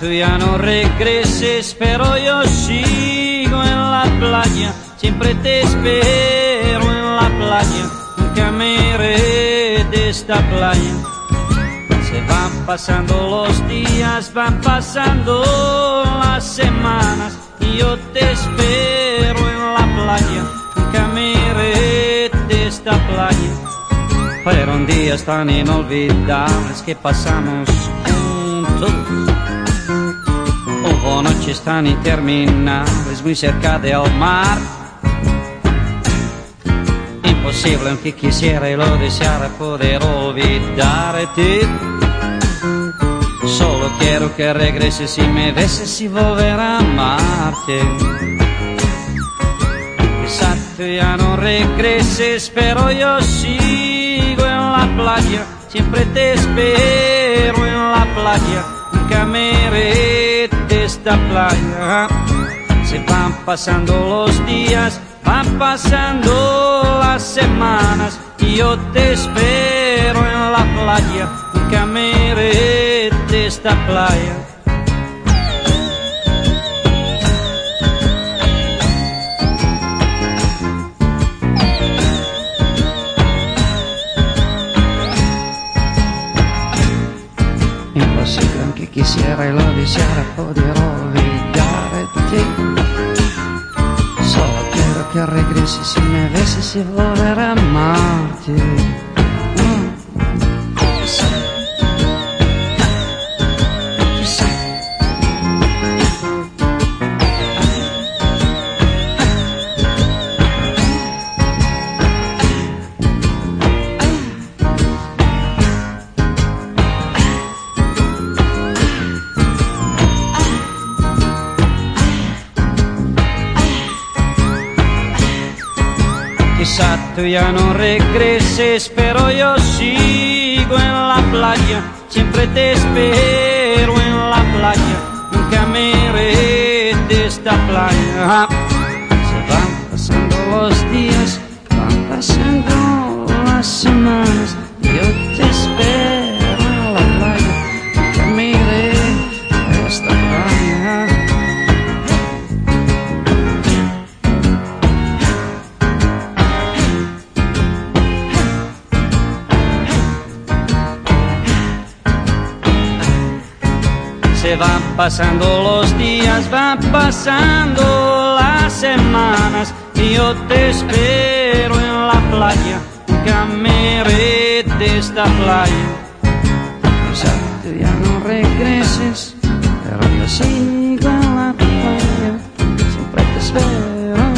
tú ya no regreses, pero yo sigo en la playa, siempre te espero en la playa, nunca me iré de esta playa. Se van pasando los días, van pasando las semanas, y yo te espero en la playa, nunca me iré de esta playa. Fueron días tan inolvidables que pasamos juntos. Hubo noches tan interminables muy cerca del mar. Imposible aunque quisiera y lo deseara poder olvidarte. Solo quiero que regreses y me beses y volver a amarte. Exacto, ya no regreses, pero yo sigo en la playa, siempre te espero en la playa, nunca me iré Se van pasando los días, van pasando las semanas, y yo te espero en la playa, nunca me esta playa. anche chi si era e lo diceva poter olvidare te solo quiero che regresses se me avessi y volver a Tú ya no regreses, pero yo sigo en la playa, siempre te espero en la playa, nunca me iré de esta playa. Se van pasando los días, van pasando Se van pasando los días, van pasando las semanas y yo te espero en la playa, nunca me iré de esta playa. Tú ya no regreses, pero yo sigo en la playa, siempre te espero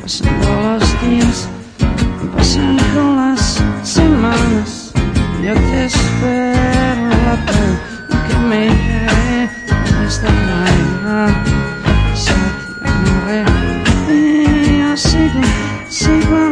pasando los días, 习惯习惯